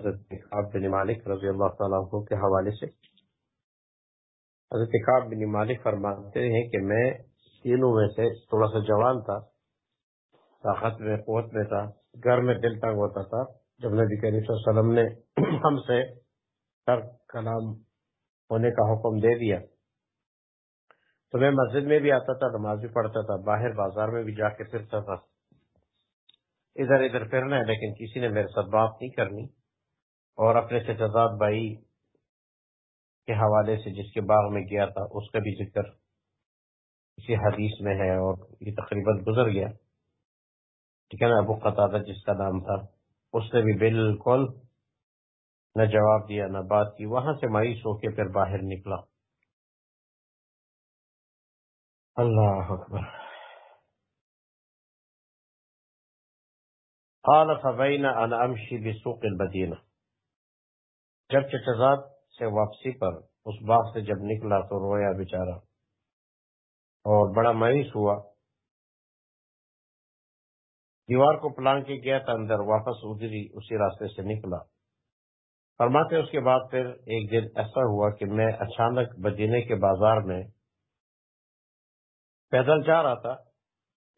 حضرت کعب بن مالک رضی اللہ تعالیٰ عنہ کے حوالے سے۔ حضرت کعب بن مالک فرماتے ہیں کہ میں تینوں میں سے تھوڑا سا جوان تھا، طاقت میں، قوت میں تھا، گھر میں دل تنگ ہوتا تھا۔ جب نبی کریم صلی اللہ علیہ وسلم نے ہم سے تر کلام ہونے کا حکم دے دیا، تو میں مسجد میں بھی آتا تھا، نماز بھی پڑھتا تھا، باہر بازار میں بھی جا کے پھرتا تھا۔ ادھر ادھر پھرنا ہے، لیکن کسی نے میرے ساتھ بات نہیں کرنی۔ اور اپنے سے بھائی کے حوالے سے جس کے باغ میں گیا تھا، اس کا بھی ذکر اسی حدیث میں ہے اور یہ تقریباً گزر گیا۔ ٹھیک ہے نا؟ ابو قطع جس کا نام تھا، اس نے بھی بالکل نہ جواب دیا، نہ بات کی، وہاں سے مایوس ہو کے پھر باہر نکلا۔ اللہ اکبر۔ قال فبینا ان امشی بسوق المدینہ۔ جب چچزاد سے واپسی پر اس باغ سے جب نکلا تو رویا بیچارہ اور بڑا مایوس ہوا۔ دیوار کو پلان کے گیا تھا، اندر واپس ادھری اسی راستے سے نکلا۔ فرماتے اس کے بعد پھر ایک دن ایسا ہوا کہ میں اچانک بدینے کے بازار میں پیدل جا رہا تھا۔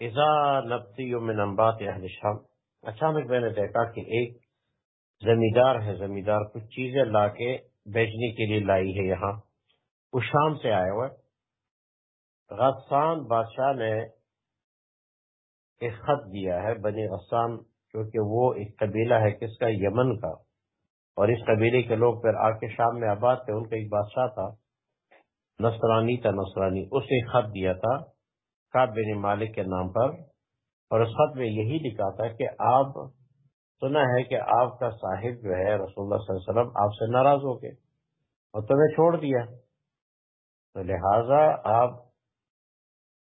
ایزا نبتی میں نمبات اہل شام، اچانک میں نے دیکھا کہ ایک زمیندار ہے، زمیندار کچھ چیزیں لا کے بیچنے کے لیے لائی ہے یہاں۔ وہ شام سے آئے ہوئے غسان بادشاہ نے ایک خط دیا ہے بنی غسان، کیونکہ وہ ایک قبیلہ ہے کس کا؟ یمن کا۔ اور اس قبیلے کے لوگ پھر آ کے شام میں آباد تھے۔ ان کا ایک بادشاہ تھا، نصرانی تھا، نصرانی۔ اس نے خط دیا تھا کاب بن مالک کے نام پر۔ اور اس خط میں یہی لکھا تھا کہ آپ سنا ہے کہ آپ کا صاحب جو ہے رسول اللہ صلی اللہ علیہ وسلم آپ سے ناراض ہو گئے اور تمہیں چھوڑ دیا۔ تو لہذا آپ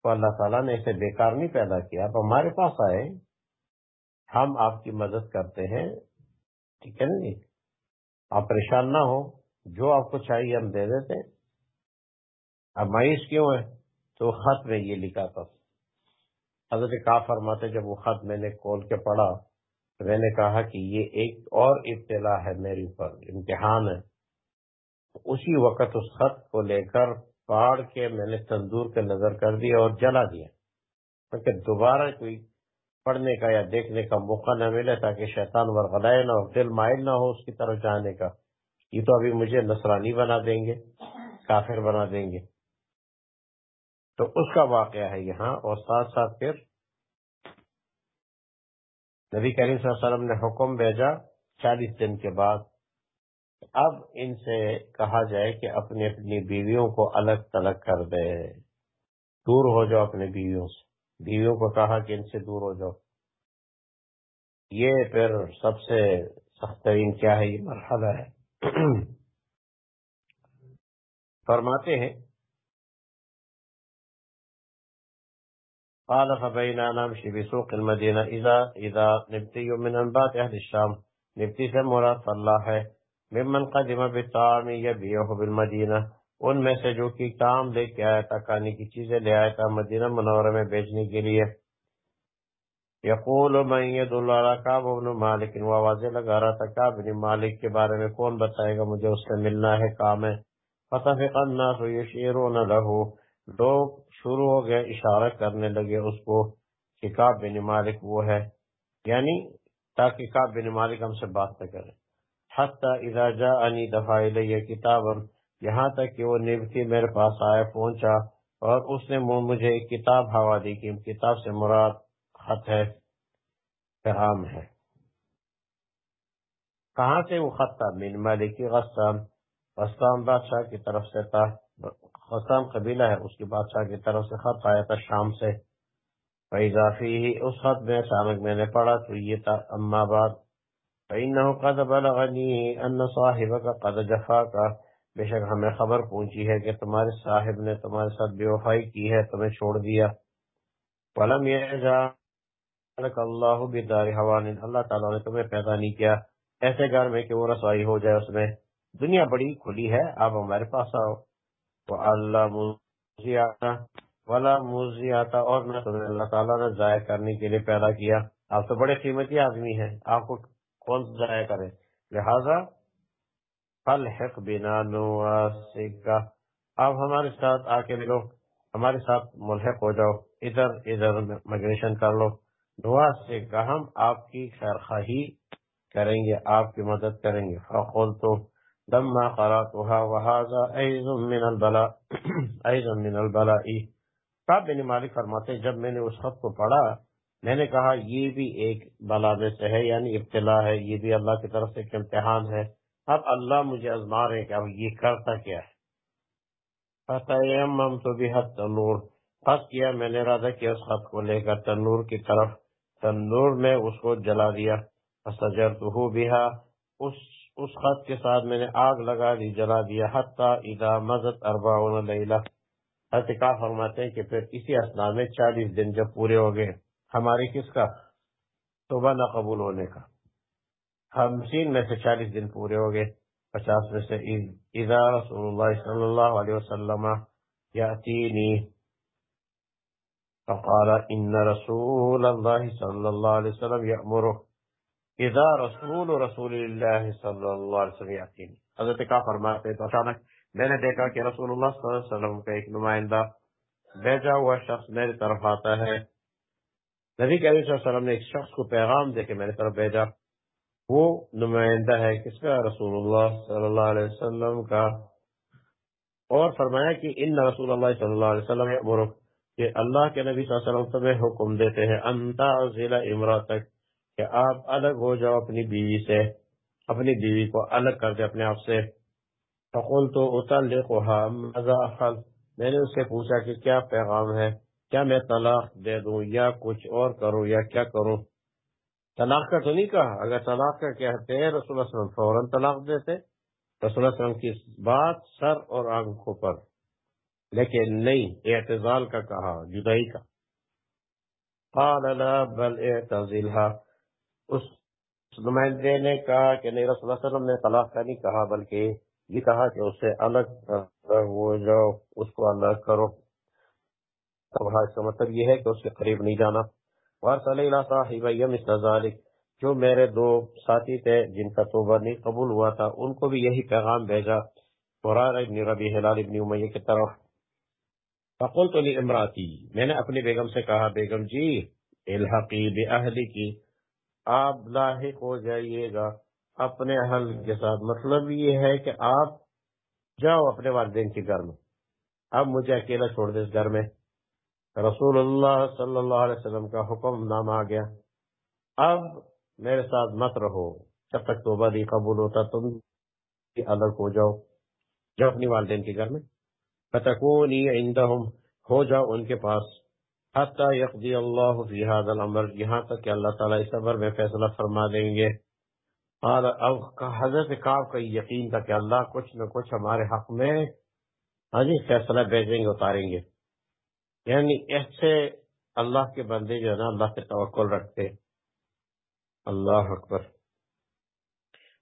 کو اللہ تعالیٰ نے اسے بیکار نہیں پیدا کیا۔ آپ ہمارے پاس آئے۔ ہم آپ کی مدد کرتے ہیں۔ ٹھیک ہے نا جی؟ آپ پریشان نہ ہو جو آپ کو چاہیے ہم دے دیتے اب مایوس کیوں ہے تو خط میں یہ لکھا تھا۔ حضرت کا فرماتے جب وہ خط میں نے کھول کے پڑھا میں نے کہا کہ یہ ایک اور ابتلا ہے میرے اوپر، امتحان ہے۔ اسی وقت اس خط کو لے کر پاڑ کے میں نے تندور کے نظر کر دیا اور جلا دیا۔ کیونکہ دوبارہ کوئی پڑھنے کا یا دیکھنے کا موقع نہ ملے تاکہ شیطان ورغلائے نہ ہو، دل مائل نہ ہو اس کی طرف جانے کا۔ یہ تو ابھی مجھے نصرانی بنا دیں گے، کافر بنا دیں گے۔ تو اس کا واقعہ ہے یہاں اور ساتھ ساتھ پھر نبی کریم صلی اللہ علیہ وسلم نے حکم بھیجا چالیس دن کے بعد۔ اب ان سے کہا جائے کہ اپنی اپنی بیویوں کو الگ تلگ کر دے۔ دور ہو جاؤ اپنے بیویوں سے۔ بیویوں کو کہا کہ ان سے دور ہو جاؤ۔ یہ پھر سب سے سخت ترین کیا ہے؟ یہ مرحلہ ہے۔ فرماتے ہیں قال فبينا نمشي بسوق المدينة إذا إذا نبتي من أنبات أهل الشام. نبتي سے مراد اللہ ہے ممن قدم بالطعام يبيعه بالمدينة. ان میں سے جو کی کام لے کے آیا تھا، کھانے کی چیزیں لے آیا تھا مدینہ منورہ میں بیچنے کے لیے. یقول من اللہ کعب بن مالک وہ آوازیں لگا رہا تھا، کعب بن مالک کے بارے میں کون بتائے گا مجھے، اس سے ملنا ہے کام. ہے فتفق الناس یشیرون له. لوگ شروع ہو گئے اشارہ کرنے لگے، اس کو کہ کعب بن مالک وہ ہے۔ یعنی تاکہ کعب بن مالک ہم سے بات نہ کرے۔ حتی اذا جاءنی دفع الی کتابا، یہاں تک کہ وہ نبتی میرے پاس آیا پہنچا اور اس نے مجھے ایک کتاب ہوا دی کہ کتاب سے مراد خط ہے پیغام ہے۔ کہاں سے وہ خط تھا؟ من مالکی غسام غسام بادشاہ کی طرف سے تھا۔ غسام قبیلہ ہے، اس کی بادشاہ کی طرف سے خط آیا تھا شام سے۔ اضافی ہی اس خط میں اچانک میں نے پڑھا، تو یہ تھا، اما بعد۔ فإنه قد بلغني أن صاحبك قد جفاك۔ بے شک ہمیں خبر پہنچی ہے کہ تمہارے صاحب نے تمہارے ساتھ بے وفائی کی ہے، تمہیں چھوڑ دیا۔ پلم اللہ بدار حوان۔ اللہ تعالیٰ نے تمہیں پیدا نہیں کیا۔ ایسے گھر میں کہ وہ رسوائی ہو جائے اس میں۔ دنیا بڑی کھلی ہے، آپ ہمارے پاس آؤ۔ اللہ موزی آتا والا آتا اور نہ تمہیں اللہ تعالیٰ نے ضائع کرنے کے لیے پیدا کیا۔ آپ تو بڑے قیمتی آدمی ہیں، آپ کو کون ضائع کرے؟ لہذا، فلحق بنا نواسکا اب ہمارے ساتھ آ کے ملو ہمارے ساتھ ملحق ہو جاؤ، ادھر ادھر مائگریشن کر لو۔ دعا سے ہم آپ کی خیر خواہی کریں گے، آپ کی مدد کریں گے۔ فقول تو لما قراتها وهذا ايضا من البلاء ايضا من البلاء. کعب بن مالک فرماتے ہیں، جب میں نے اس خط کو پڑھا، میں نے کہا، یہ بھی ایک بلا میں سے ہے یعنی ابتلا ہے، یہ بھی اللہ کی طرف سے ایک امتحان ہے۔ اب اللہ مجھے ازما رہے کہ اب یہ کرتا کیا ہے۔ فتیمم تو بھی حد تنور خط کیا میں نے ارادہ کیا اس خط کو لے کر تنور کی طرف۔ تنور میں اس کو جلا دیا۔ فسجرتہو بها۔ اس اس خط کے ساتھ میں نے آگ لگا دی، جلا دیا، حتی اذا مزت اربعون لیلہ۔ حتقا فرماتے ہیں کہ پھر اسی اسنا میں چالیس دن جب پورے ہو گئے۔ ہماری کس کا؟ توبہ نہ قبول ہونے کا۔ خمسین میں سے چالیس دن پورے ہو گئے، پچاس میں سے اذا رسول اللہ صلی اللہ علیہ وسلم یاتینی فقال ان رسول اللہ صلی اللہ علیہ وسلم یأمرہ۔ اذا رسول رسول اللہ صلی اللہ علیہ وسلم یاتینی حضرت کا فرماتے تو اچانک میں نے دیکھا کہ رسول اللہ صلی اللہ علیہ وسلم کا ایک نمائندہ بیجا ہوا شخص میری طرف آتا ہے۔ نبی کریم صلی اللہ علیہ وسلم نے ایک شخص کو پیغام دے کے میری طرف بھیجا۔ وہ نمائندہ ہے، کس کا؟ رسول اللہ صلی اللہ علیہ وسلم کا۔ اور فرمایا کہ ان رسول اللہ صلی اللہ علیہ وسلم کہ اللہ کے نبی صلی اللہ علیہ وسلم تمہیں حکم دیتے ہیں انتا ضلع امراتک۔ کہ آپ الگ ہو جاؤ اپنی بیوی سے، اپنی بیوی کو الگ کر دے اپنے آپ سے۔ فقول تو اتل میں نے اس سے پوچھا کہ کیا پیغام ہے؟ کیا میں طلاق دے دوں یا کچھ اور کروں یا کیا کروں؟ طلاق کا تو نہیں کہا۔ اگر طلاق کا کہتے ہیں، رسول اللہ وسلم فوراً طلاق دیتے۔ رسول اللہ وسلم کی بات سر اور آنکھوں پر۔ لیکن نہیں، اعتزال کا کہا، جدائی کا۔ قال لا بل اعتزلها اس نمائندے نے کہا کہ نہیں، رسول اللہ وسلم نے طلاق کا نہیں کہا، بلکہ یہ کہا کہ اس سے الگ وہ جو اس کو الگ کرو۔ اس کا مطلب یہ ہے کہ اس کے قریب نہیں جانا۔ جو میرے دو ساتھی تھے جن کا توبہ نہیں قبول ہوا تھا، ان کو بھی یہی پیغام بھیجا۔ ابن ربی حلال ابن امیہ کی طرف۔ فقلت امراتی میں نے اپنی بیگم سے کہا، بیگم جی الحقی بے کی آپ لاحق ہو جائیے گا اپنے اہل کے ساتھ۔ مطلب یہ ہے کہ آپ جاؤ اپنے والدین کے گھر میں۔ اب مجھے اکیلا چھوڑ دے اس گھر میں۔ رسول اللہ صلی اللہ علیہ وسلم کا حکم نام آ گیا۔ اب میرے ساتھ مت رہو۔ جب تک توبہ نہیں قبول ہوتا تم الگ ہو جاؤ۔ جاؤ اپنی والدین کے گھر میں۔ فتکونی عندهم ہو جاؤ ان کے پاس۔ حتی یقضی اللہ فی هذا الامر یہاں تک کہ اللہ تعالیٰ اس عمر میں فیصلہ فرما دیں گے۔ اور اب حضرت کعب کا یقین تھا کہ اللہ کچھ نہ کچھ ہمارے حق میں ہاں جی فیصلہ بھیجیں گے، اتاریں گے۔ یعنی ایسے اللہ کے بندے جو ہے نا، اللہ کے توقل رکھتے۔ اللہ اکبر۔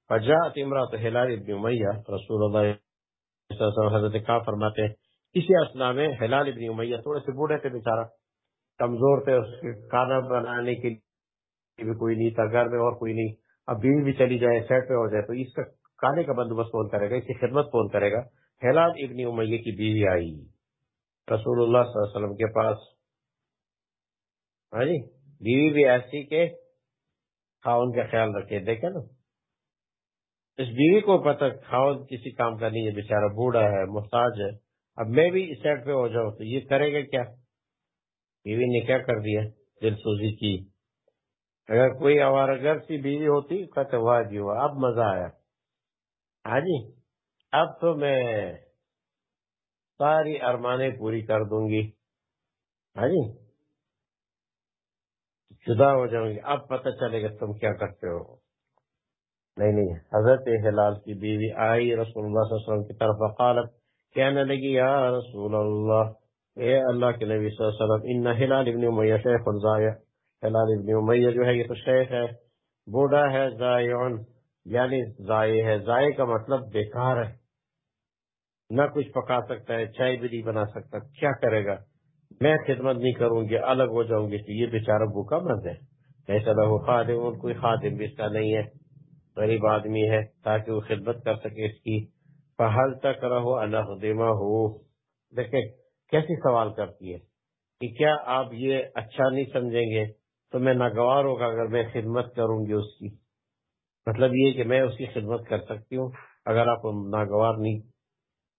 فجاءت امرات حلال ابن امیہ، رسول اللہ حضرت کا فرماتے ہیں، اسی اسنا میں حلال ابن امیہ تھوڑے سے بوڑھے تھے بیچارہ۔ کمزور تھے، اس کے کھانا بنانے کے لیے بھی کوئی نہیں تھا، گھر میں اور کوئی نہیں۔ اب بیوی بھی چلی جائے، سیٹ پہ ہو جائے، تو اس کا کھانے کا بندوبست کون کرے گا؟ اس کی خدمت کون کرے گا؟ حلال ابن امیہ کی بیوی آئی، رسول اللہ صلی اللہ علیہ وسلم کے پاس۔ ہاں جی بیوی بھی ایسی کہ خاون کا خیال رکھے دیکھے نا؟ اس بیوی کو پتہ خاون کسی کام کا نہیں ہے بےچارا بوڑھا ہے، محتاج ہے۔ اب میں بھی اس پہ ہو جاؤں تو یہ کرے گا کیا؟ بیوی نے کیا کر دیا؟ دل سوزی کی۔ اگر کوئی ہمارا گھر سی بیوی ہوتی کہتے واہ جی ہوا اب مزہ آیا۔ ہاں جی اب تو میں ساری ارمانیں پوری کر دوں گی۔ ہاں جی جدا ہو جاؤں گی۔ اب پتہ چلے گا تم کیا کرتے ہو۔ نہیں نہیں، حضرت ہلال کی بیوی آئی، رسول اللہ صلی اللہ علیہ وسلم کی طرف قالت کہنے لگی، یا رسول اللہ اے اللہ کے نبی صلی اللہ علیہ وسلم، ان ہلال ابن امیہ شیخ ہلال ابن امیہ جو ہے، یہ تو شیخ ہے، بوڑھا ہے زائعن یعنی زائع ہے۔ زائع کا مطلب بیکار ہے۔ نہ کچھ پکا سکتا ہے چائے بھی نہیں بنا سکتا۔ کیا کرے گا؟ میں خدمت نہیں کروں گی، الگ ہو جاؤں گی۔ تو یہ بیچارہ بھوکا مند ہے ایسا نہ ہو خادم کوئی خادم بھی اس کا نہیں ہے۔ غریب آدمی ہے، تاکہ وہ خدمت کر سکے اس کی۔ پہل تک رہو الخدمہ ہو دیکھیں کیسی سوال کرتی ہے کہ کیا آپ یہ اچھا نہیں سمجھیں گے تو میں ناگوار ہوگا اگر میں خدمت کروں گی اس کی؟ مطلب یہ کہ میں اس کی خدمت کر سکتی ہوں اگر آپ کو ناگوار نہیں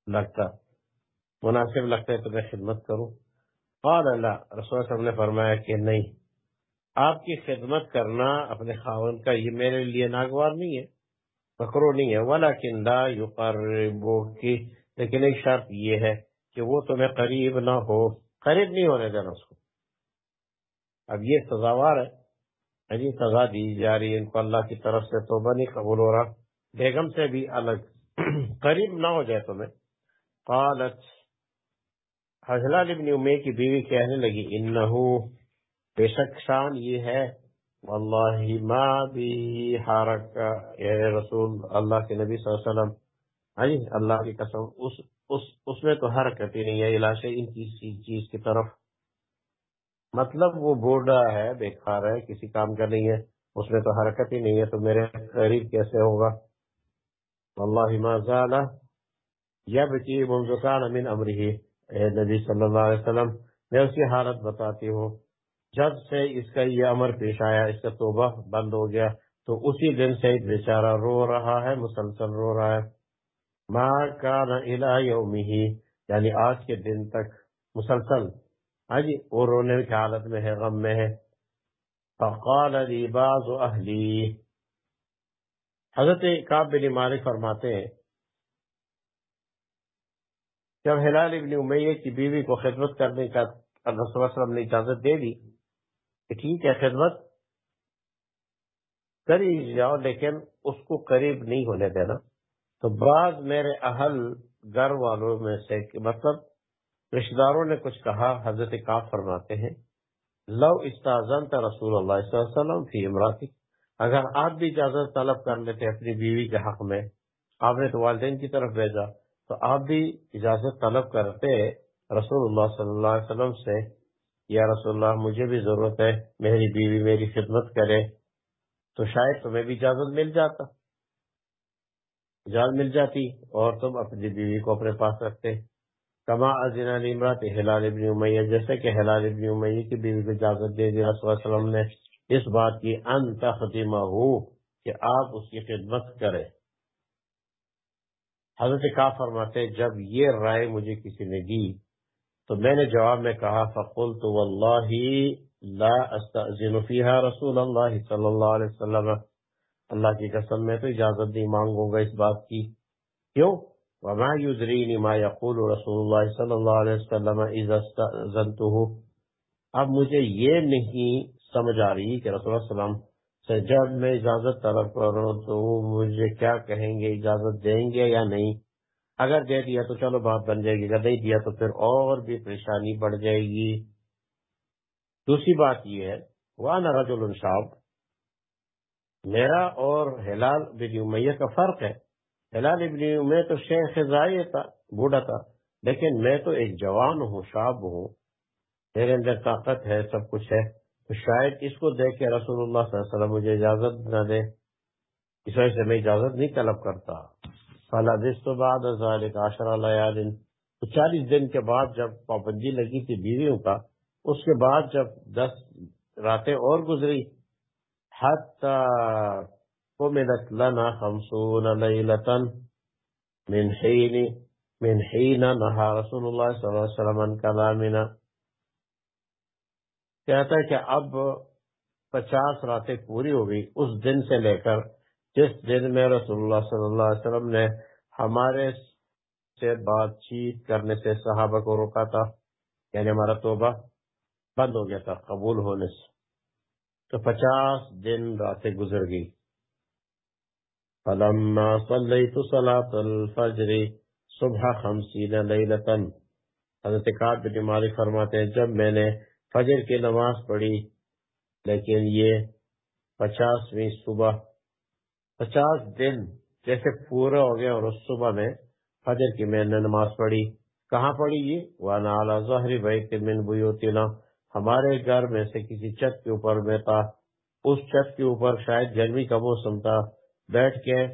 لگتا۔ مناسب لگتا ہے تو میں خدمت کروں۔ قال اللہ، رسول صاحب نے فرمایا کہ نہیں، آپ کی خدمت کرنا اپنے خاون کا یہ میرے لیے ناگوار نہیں ہے مکرو نہیں ہے۔ والا کندا یو کی لیکن ایک شرط یہ ہے کہ وہ تمہیں قریب نہ ہو۔ قریب نہیں ہونے دینا اس کو۔ اب یہ سزاوار ہے۔ جی سزا دی جا رہی ہے ان کو اللہ کی طرف سے توبہ نہیں قبول ہو رہا۔ بیگم سے بھی الگ۔ قریب نہ ہو جائے تمہیں۔ قالت۔ حضلال ابن امی کی بیوی کہنے لگی، انہو۔ بے شک شان یہ ہے۔ واللہ ما بھی حارک اے رسول اللہ کے نبی صلی اللہ علیہ وسلم۔ ہاں جی، اللہ کی قسم، اس اس اس میں تو حرکت ہی نہیں ہے علاش ان کسی چیز کی طرف۔ مطلب وہ بوڑھا ہے بیکار ہے، کسی کام کا نہیں ہے، اس میں تو حرکت ہی نہیں ہے، تو میرے قریب کیسے ہوگا؟ واللہ ما زال یبکی منذ من اے نبی صلی اللہ علیہ وسلم، میں اس کی حالت بتاتی ہوں۔ جب سے اس کا یہ امر پیش آیا، اس کا توبہ بند ہو گیا، تو اسی دن سے بیچارہ رو رہا ہے، مسلسل رو رہا ہے۔ ماں کا یومی یعنی آج کے دن تک مسلسل۔ ہاں جی وہ رونے کی حالت میں ہے، غم میں ہے۔ فقال لی بعض اہلی۔ حضرت کعب بن مالک فرماتے ہیں، جب ہلال ابن امیہ کی بیوی کو خدمت کرنے کا اللہ صلی اللہ علیہ وسلم نے اجازت دے دی، کہ ٹھیک ہے، خدمت کری جاؤ، لیکن اس کو قریب نہیں ہونے دینا۔ تو بعض میرے اہل گھر والوں میں سے مطلب رشتے داروں نے کچھ کہا، حضرت کاف فرماتے ہیں، لو استاذن رسول اللہ صلی اللہ علیہ وسلم فی امراتی۔ اگر آپ بھی اجازت طلب کر لیتے اپنی بیوی کے حق میں، آپ نے تو والدین کی طرف بھیجا، تو آپ بھی اجازت طلب کرتے رسول اللہ صلی اللہ علیہ وسلم سے، یا رسول اللہ مجھے بھی ضرورت ہے، میری بیوی میری خدمت کرے، تو شاید تمہیں بھی اجازت مل جاتا۔ اجازت مل جاتی اور تم اپنی بیوی کو اپنے پاس رکھتے۔ کما ازین عمرات ہلال ابن امیہ، جیسے کہ ہلال ابن امیہ کی بیوی کو اجازت دے دی، رسول اللہ علیہ وسلم نے اس بات کی ان تخدیمہ ہو کہ آپ اس کی خدمت کریں۔ حضرت کا فرماتے، جب یہ رائے مجھے کسی نے دی، تو میں نے جواب میں کہا فقول تو اللہ لا استأذن فيها رسول اللہ صلی اللہ علیہ وسلم۔ اللہ کی قسم میں تو اجازت نہیں مانگوں گا اس بات کی۔ کیوں؟ وما يدريني ما يقول رسول اللہ صلی اللہ علیہ وسلم اذا اب مجھے یہ نہیں سمجھ آ رہی کہ رسول اللہ علیہ وسلم سے جب میں اجازت طلب کروں تو وہ مجھے کیا کہیں گے؟ اجازت دیں گے یا نہیں؟ اگر دے دیا تو چلو بات بن جائے گی، اگر نہیں دیا تو پھر اور بھی پریشانی بڑھ جائے گی۔ دوسری بات یہ ہے وہ رجل صاحب میرا اور ہلال بن امیہ کا فرق ہے۔ ہلال ابن امیہ تو شیخ خزائی تھا، بوڑھا تھا، لیکن میں تو ایک جوان ہوں، شاب ہوں۔ میرے اندر طاقت ہے، سب کچھ ہے۔ تو شاید اس کو دیکھ کے رسول اللہ صلی اللہ علیہ وسلم مجھے اجازت نہ دے۔ اس وجہ سے میں اجازت نہیں طلب کرتا۔ تو بعد دن تو چالیس دن کے بعد جب پابندی لگی تھی بیویوں کا، اس کے بعد جب دس راتیں اور گزری حتى قمدت لنا خمسون لیلتا من حین من حین نہا رسول اللہ صلی اللہ علیہ وسلم ان کلامنا کہتا ہے کہ اب پچاس راتیں پوری ہو گئی، اس دن سے لے کر جس دن میں رسول اللہ صلی اللہ علیہ وسلم نے ہمارے سے بات چیت کرنے سے صحابہ کو روکا تھا یعنی ہمارا توبہ بند ہو گیا تھا، قبول ہونے سے۔ تو پچاس دن راتیں گزر گئی فلما صلیت صلاة الفجر صبح خمسین لیلتن حضرت قاد بن مالک فرماتے ہیں، جب میں نے فجر کی نماز پڑھی، لیکن یہ پچاسویں صبح، پچاس دن جیسے پورا ہو گیا اور اس صبح میں فجر کی میں نے نماز پڑھی۔ کہاں پڑھی یہ؟ وہ نالا ظہری بھائی من بوتینا ہمارے گھر میں سے کسی چت کے اوپر میں تھا اس چھت کے اوپر شاید گرمی کا موسم تھا، بیٹھ کے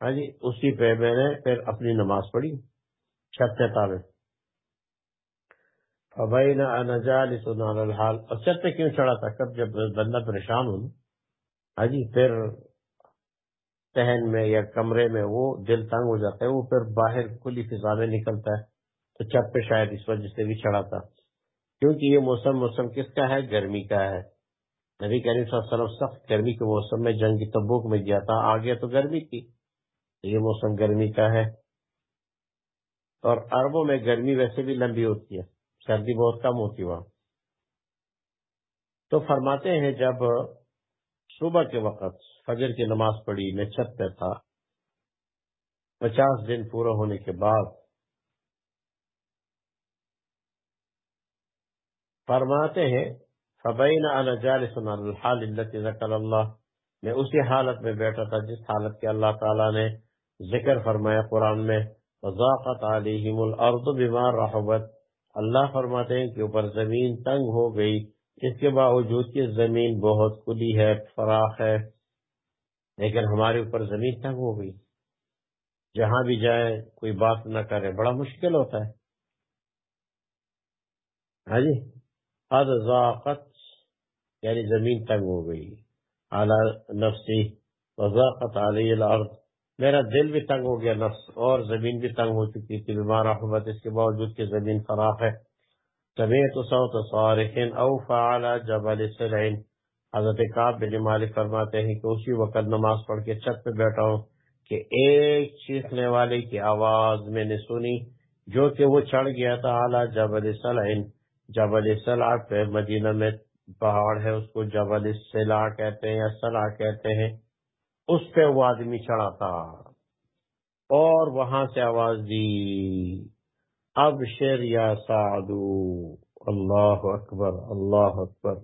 ہاں جی اسی پہ میں نے پھر اپنی نماز پڑھی، چھت سے تابے فبین علی الحال۔ اور چھت پہ کیوں چڑھا تھا؟ کب جب بندہ پریشان ہوں ہاں جی پھر تہن میں یا کمرے میں وہ دل تنگ ہو جاتا ہے، وہ پھر باہر کھلی فضا میں نکلتا ہے، تو چھت پہ شاید اس وجہ سے بھی چڑھا تھا۔ کیونکہ یہ موسم موسم کس کا ہے؟ گرمی کا ہے۔ نبی کریم صلی اللہ علیہ وسلم سخت گرمی کے موسم میں جنگ تبوک میں گیا تھا، آگے تو گرمی تھی۔ یہ موسم گرمی کا ہے۔ اور عربوں میں گرمی ویسے بھی لمبی ہوتی ہے، سردی بہت کم ہوتی وہاں۔ تو فرماتے ہیں جب صبح کے وقت فجر کی نماز پڑھی، میں چھت پہ تھا، پچاس دن پورا ہونے کے بعد فرماتے ہیں فبین انا جالس الحال التي ذکر اللہ میں اسی حالت میں بیٹھا تھا جس حالت کے اللہ تعالی نے ذکر فرمایا قرآن میں۔ وضاقت علیہم الارض بما رحبت۔ اللہ فرماتے ہیں کہ اوپر زمین تنگ ہو گئی۔ اس کے باوجود کہ زمین بہت کھلی ہے، فراخ ہے، لیکن ہمارے اوپر زمین تنگ ہو گئی۔ جہاں بھی جائے کوئی بات نہ کرے بڑا مشکل ہوتا ہے۔ ہاں جی؟ قد ذاقت یعنی زمین تنگ ہو گئی۔ اعلی نفسی وضاقت علی الارض میرا دل بھی تنگ ہو گیا، نفس اور زمین بھی تنگ ہو چکی تھی۔ بیمار احمد اس کے باوجود کہ زمین فراخ ہے۔ سمیت صوت صارخین او فعلا جبل سلعین حضرت کعب بن مالک فرماتے ہیں کہ اسی وقت نماز پڑھ کے چھت پہ بیٹھا ہوں کہ ایک چیخنے والے کی آواز میں نے سنی، جو کہ وہ چڑھ گیا تھا اعلی جبل سلعین جبل سلع پہ مدینہ میں پہاڑ ہے، اس کو جبل سلا کہتے ہیں یا سلا کہتے ہیں، اس پہ وہ آدمی چڑھا تھا اور وہاں سے آواز دی اب شیر یا سعدو، اللہ اکبر اللہ اکبر۔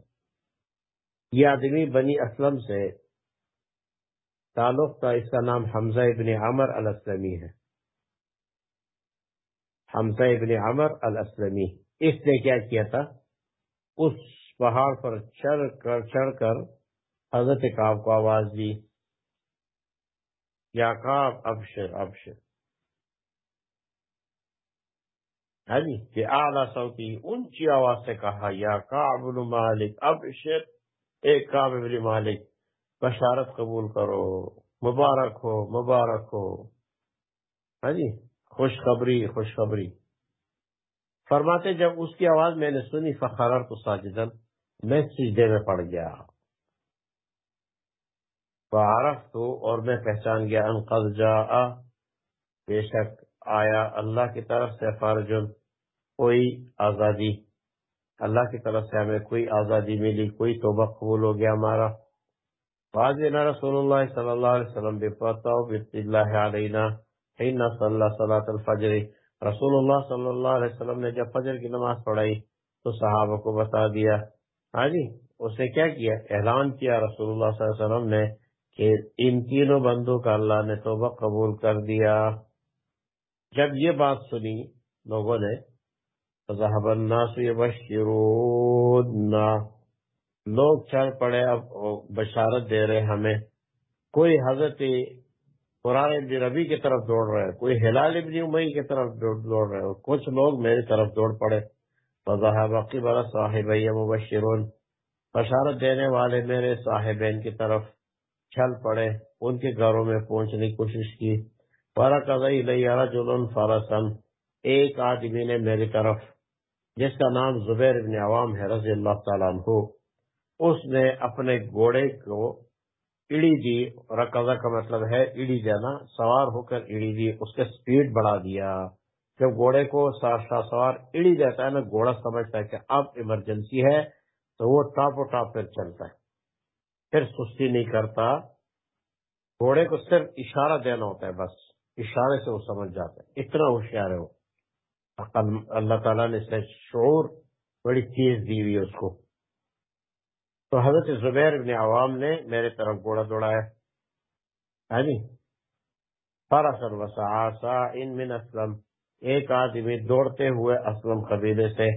یہ آدمی بنی اسلم سے تعلق تھا، اس کا نام حمزہ ابن عمر الاسلمی ہے۔ حمزہ ابن عمر الاسلمی۔ اس نے کیا کیا تھا؟ اس پہاڑ پر چڑھ کر چڑھ کر حضرت کاب کو آواز دی، یا کاب ابشر ابشر۔ ہے جی کہ اعلیٰ سوتی اونچی آواز سے کہا، یا کاب مالک، ابشر ایک کاب ابن مالک، بشارت قبول کرو، مبارک ہو مبارک ہو۔ ہاں جی خوشخبری خوشخبری۔ فرماتے جب اس کی آواز میں نے سنی فخر تو ساجدن میں سجدے میں پڑ گیا۔ فعرف تو اور میں پہچان گیا، ان قد جا بے شک آیا اللہ کی طرف سے فرجن کوئی آزادی۔ اللہ کی طرف سے ہمیں کوئی آزادی ملی، کوئی توبہ قبول ہو گیا ہمارا۔ واضح رسول اللہ صلی اللہ علیہ وسلم بے پتا اللہ علینا، حین صلی اللہ صلاة الفجر رسول اللہ صلی اللہ علیہ وسلم نے جب فجر کی نماز پڑھائی تو صحابہ کو بتا دیا ہاں جی اس نے کیا کیا؟ اعلان کیا رسول اللہ صلی اللہ علیہ وسلم نے کہ ان تینوں بندوں کا اللہ نے توبہ قبول کر دیا۔ جب یہ بات سنی لوگوں نے الناس لوگ چل پڑے، اب بشارت دے رہے ہمیں۔ کوئی حضرت قرآن ابن ربی کی طرف دوڑ رہے ہیں، کوئی ہلال ابن امئی کی طرف دوڑ رہے ہیں، کچھ لوگ میری طرف دوڑ پڑے۔ باقی بڑا صاحب مبشرون۔ بشارت دینے والے میرے صاحبین کی طرف چل پڑے، ان کے گھروں میں پہنچنے کی کوشش کی۔ جلن فارسن ایک آدمی نے میری طرف، جس کا نام زبیر ابن عوام ہے، رضی اللہ تعالیٰ عنہ، اس نے اپنے گھوڑے کو اڑی جی، دی رقضہ کا مطلب ہے اڑی دینا سوار ہو کر اڑی دی اس کے سپیڈ بڑھا دیا۔ جب گھوڑے کو سوار اڑی دیتا ہے نا گھوڑا سمجھتا ہے کہ اب ایمرجنسی ہے، تو وہ ٹاپ و ٹاپ پھر چلتا ہے۔ پھر سستی نہیں کرتا۔ گھوڑے کو صرف اشارہ دینا ہوتا ہے، بس اشارے سے وہ سمجھ جاتا ہے۔ اتنا ہوشیار ہے وہ۔ اللہ تعالیٰ نے شعور بڑی چیز دی ہوئی ہے اس کو۔ تو حضرت زبیر ابن عوام نے میرے طرف گھوڑا دوڑا ہے ہاں جی ان من اسلم ایک آدمی دوڑتے ہوئے اسلم قبیلے سے،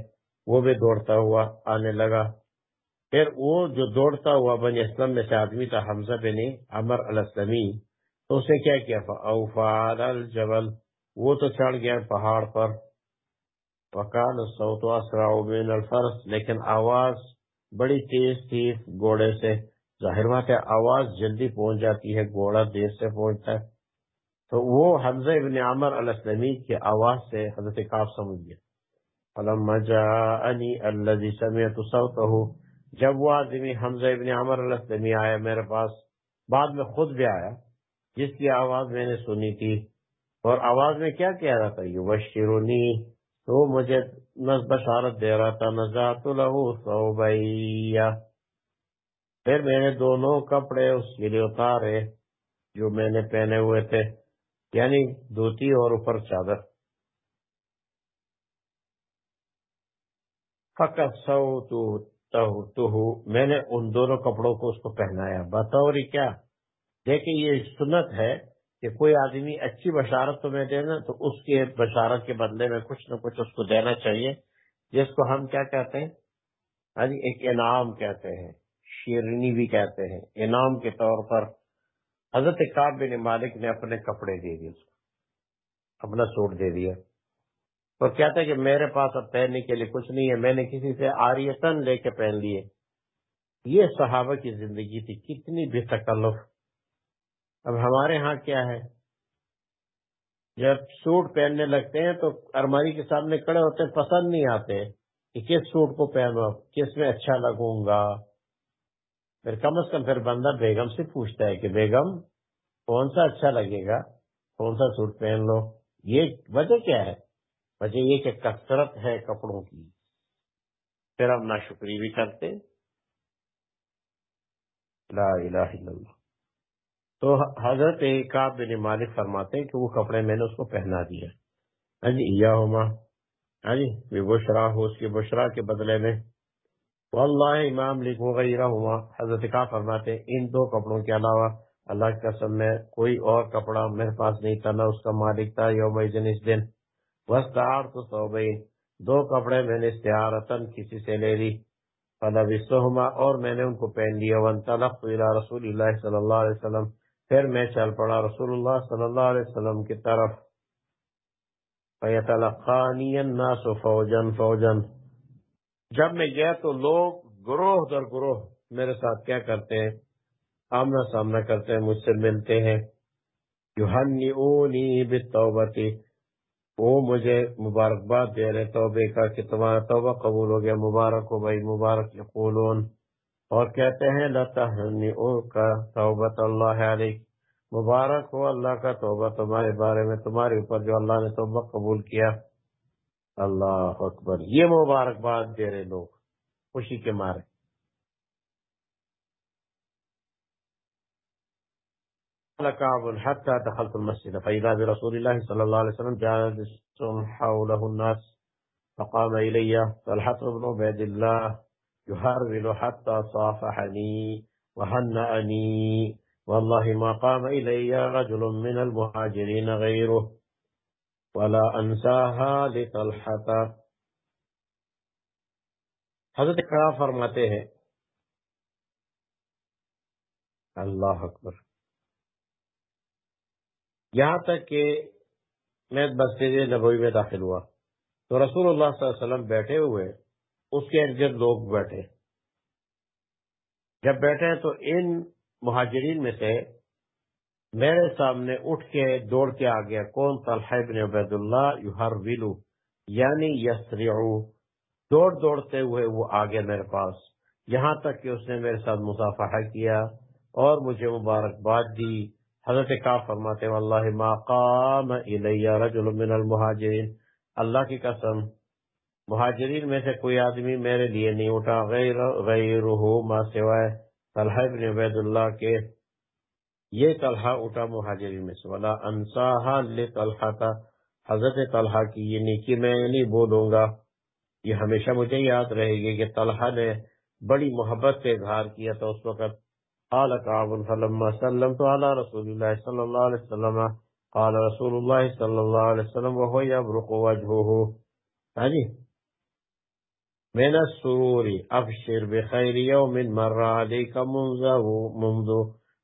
وہ بھی دوڑتا ہوا آنے لگا۔ پھر وہ جو دوڑتا ہوا بنی اسلم میں سے آدمی تھا، حمزہ بن عمر الاسلمی، تو اسے کیا کیا؟ اوفال الجبل۔ وہ تو چڑھ گیا پہاڑ پر۔ وکان الصوت اسرع من الفرس۔ لیکن آواز بڑی تیز تھی گھوڑے سے ظاہر بات ہے، آواز جلدی پہنچ جاتی ہے، گھوڑا دیر سے پہنچتا ہے۔ تو وہ حمزہ ابن عمر الاسلمی کی آواز سے حضرت کاف سمجھ گیا۔ فلما جاءنی الذي سمعت صوته، جب وہ آدمی حمزہ ابن عمر الاسلمی آیا میرے پاس، بعد میں خود بھی آیا، جس کی آواز میں نے سنی تھی۔ اور آواز میں کیا کہہ رہا تھا؟ یہ وشرونی تو مجھے بشارت دے رہا تھا نزات پھر میں نے دونوں کپڑے اس کے لیے اتارے جو میں نے پہنے ہوئے تھے یعنی دھوتی اور اوپر چادر۔ سو تو میں نے ان دونوں کپڑوں کو اس کو پہنایا۔ بطور کیا؟ دیکھیں یہ سنت ہے کہ کوئی آدمی اچھی بشارت تمہیں دینا تو اس کے بشارت کے بدلے میں کچھ نہ کچھ اس کو دینا چاہیے، جس کو ہم کیا کہتے ہیں؟ ہاں جی ایک انعام کہتے ہیں شیرنی بھی کہتے ہیں۔ انعام کے طور پر حضرت کاب بن مالک نے اپنے کپڑے دے دیے اس کو اپنا سوٹ دے دیا۔ اور کہتا ہے کہ میرے پاس اب پہننے کے لیے کچھ نہیں ہے، میں نے کسی سے آریتن لے کے پہن لیے۔ یہ صحابہ کی زندگی تھی، کتنی بے تکلف۔ اب ہمارے ہاں کیا ہے؟ جب سوٹ پہننے لگتے ہیں تو ارماری کے سامنے کڑے ہوتے ہیں، پسند نہیں آتے کہ کس سوٹ کو پہنو کس میں اچھا لگوں گا۔ پھر کم از کم پھر بندہ بیگم سے پوچھتا ہے کہ بیگم، کون سا اچھا لگے گا؟ کون سا سوٹ پہن لو؟ یہ وجہ کیا ہے؟ وجہ یہ کہ کثرت ہے کپڑوں کی۔ پھر ہم نہ بھی کرتے۔ لا الہ الا اللہ۔ تو حضرت کاب بن مالک فرماتے ہیں کہ وہ کپڑے میں نے اس کو پہنا دیا۔ ہاں جی یا ہوما ہاں جی بشرا ہو اس کی بشرا کے بدلے میں۔ واللہ امام لکھ وغیرہ ہوا حضرت کا فرماتے ان دو کپڑوں کے علاوہ اللہ کی قسم میں کوئی اور کپڑا میرے پاس نہیں تھا، نہ اس کا مالک تھا۔ یوم اس دن وسطار تو صوبین دو کپڑے میں نے استعارتن کسی سے لے لی۔ فلبستہما اور میں نے ان کو پہن لیا۔ وانطلقت الى رسول اللہ صلی اللہ علیہ وسلم۔ پھر میں چل پڑا رسول اللہ صلی اللہ علیہ وسلم کی طرف۔ فیتلقانی الناس فوجا فوجا۔ جب میں گیا تو لوگ گروہ در گروہ میرے ساتھ کیا کرتے ہیں؟ آمنا سامنا کرتے ہیں، مجھ سے ملتے ہیں۔ وہ مجھے مبارکباد دے رہے توبے کا کہ تمہارا توبہ قبول ہو گیا۔ مبارک ہو بھائی، مبارک، یقولون۔ اور کہتے ہیں لتا کا توبت اللہ علیہ مبارک ہو اللہ کا توبہ تمہارے بارے میں، تمہارے اوپر جو اللہ نے توبہ قبول کیا۔ اللہ اکبر۔ یہ مبارکباد دے رہے لوگ، خوشی کے مارے۔ حتى دخلت المسجد فإذا برسول الله صلى الله عليه وسلم جالس حوله الناس، فقام إلي فالحسن بن عبيد الله يهرول حتى صافحني وهنأني. والله ما قام إلي رجل من المهاجرين غيره. ولا انساها لطلحتا حضرت کڑا فرماتے ہیں. اللہ اکبر. یہاں تک کہ میں مسجد نبوی میں داخل ہوا. تو رسول اللہ صلی اللہ علیہ وسلم بیٹھے ہوئے اس کے ارد گرد لوگ بیٹھے۔ جب بیٹھے تو ان مہاجرین میں سے میرے سامنے اٹھ کے دوڑ کے آ گیا کون طلحہ بن عبید اللہ یوہر ویلو یعنی یسریعو دوڑ دوڑتے ہوئے وہ آگے میرے پاس۔ یہاں تک کہ اس نے میرے ساتھ مصافحہ کیا اور مجھے مبارکباد دی۔ حضرت کا فرماتے، واللہ ما قام الی رجل من المہاجرین۔ اللہ کی قسم مہاجرین میں سے کوئی آدمی میرے لیے نہیں اٹھا، غیر غیرہ ما سوائے طلحہ بن عبید اللہ کے۔ یہ طلحہ اٹھا مہاجری میں سے۔ والا انسا طلحہ تھا حضرت طلحہ کی یہ نیکی میں نہیں بولوں گا۔ یہ ہمیشہ مجھے یاد رہے گی کہ طلحہ نے بڑی محبت سے اظہار کیا تھا اس وقت۔ قال كعب فلما سلمت على رسول الله صلى الله عليه وسلم۔ قال رسول الله صلى الله عليه وسلم وهو يبرق وجهه۔ يعني من السرور، ابشر بخير يوم مر عليك منذ منذ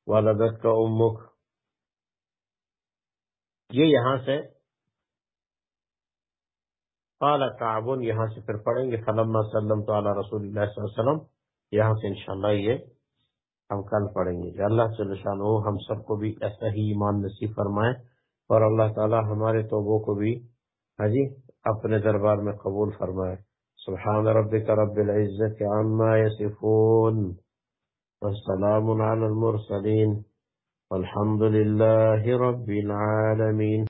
والدت کا امک. یہ یہاں سے قال تعبن یہاں سے پھر پڑھیں گے، فلما سلم تو علی رسول اللہ صلی اللہ علیہ وسلم. یہاں سے انشاءاللہ یہ ہم کل پڑھیں گے. کہ اللہ سے لشان ہو ہم سب کو بھی ایسا ہی ایمان نصیب فرمائے اور اللہ تعالی ہمارے توبوں کو بھی ہاں جی اپنے دربار میں قبول فرمائے. سبحان ربك رب العزة عما يصفون والسلام على المرسلين والحمد لله رب العالمين